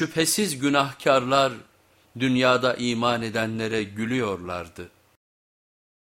Şüphesiz günahkarlar dünyada iman edenlere gülüyorlardı.